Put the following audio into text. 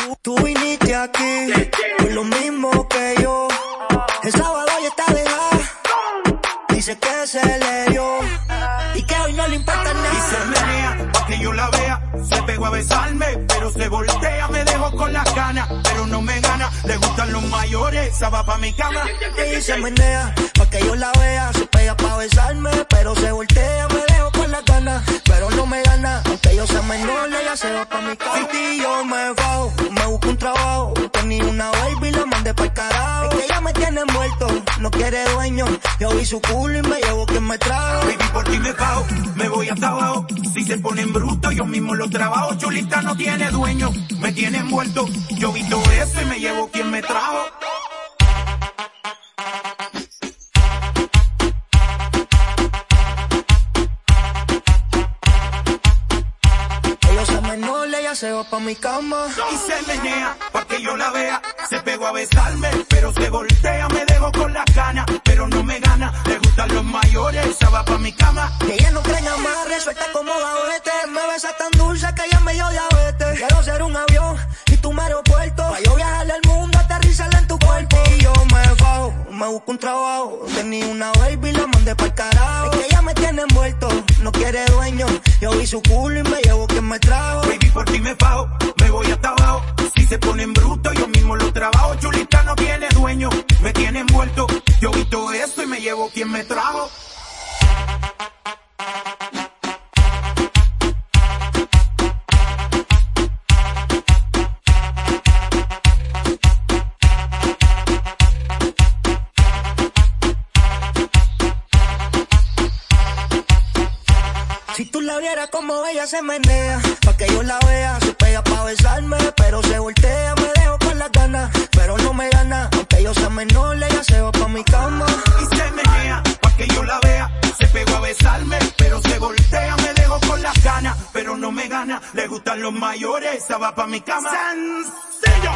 Tú, tú viniste aquí por lo mismo que yo. El sábado ya está dejada. Dice que se le dio y que hoy no le importa nada. Y se menea pa' que yo la vea. Se pegó a besarme, pero se voltea. Me dejó con las ganas, pero no me gana. Le gustan los mayores, esa va pa' mi cama. Y se menea pa' que yo la vea. Se pega pa' besarme, pero se voltea. Pa' mi cama. Y yo me bajo, me busco un trabajo. Tenía una baby, la mandé pa'l carajo. Es que ella me tiene envuelto, no quiere dueño. Yo vi su culo y me llevo quien me trajo. Baby, por ti me pago, me voy hasta abajo. Si se ponen brutos, yo mismo los trabajo. Chulita no tiene dueño, me tiene envuelto. Yo vi todo eso y me llevo quien me trajo. Se va pa' mi cama. Y se menea pa' que yo la vea. Se pegó a besarme, pero se voltea. Me dejo con las ganas, pero no me gana. Le gustan los mayores, esa va pa' mi cama. Que ella no cree en amarre, suelta como gavete. Me besa tan dulce que ella me dio diabetes. Quiero ser un avión y tú me aeropuerto. Pa' yo viajarle al mundo, aterrizarle en tu cuerpo. Y yo me bajo, me busco un trabajo. Tenía una baby, la mandé pa'l carajo. Es que ella me tiene envuelto, no quiere dueño. Yo vi su culo y por ti me pago, me voy hasta abajo. Si se ponen brutos, yo mismo los trabajo. Chulita no tiene dueño, me tiene envuelto. Yo vi todo eso y me llevo quien me trajo. Vieras como ella se menea, pa' que yo la vea, se pega pa' besarme, pero se voltea, me dejo con las ganas, pero no me gana, aunque yo sea menor, ella se va pa' mi cama. Y se menea pa' que yo la vea. Se pegó a besarme, pero se voltea. Me dejo con las ganas, pero no me gana. Le gustan los mayores, esa va pa' mi cama. ¡Sencillo!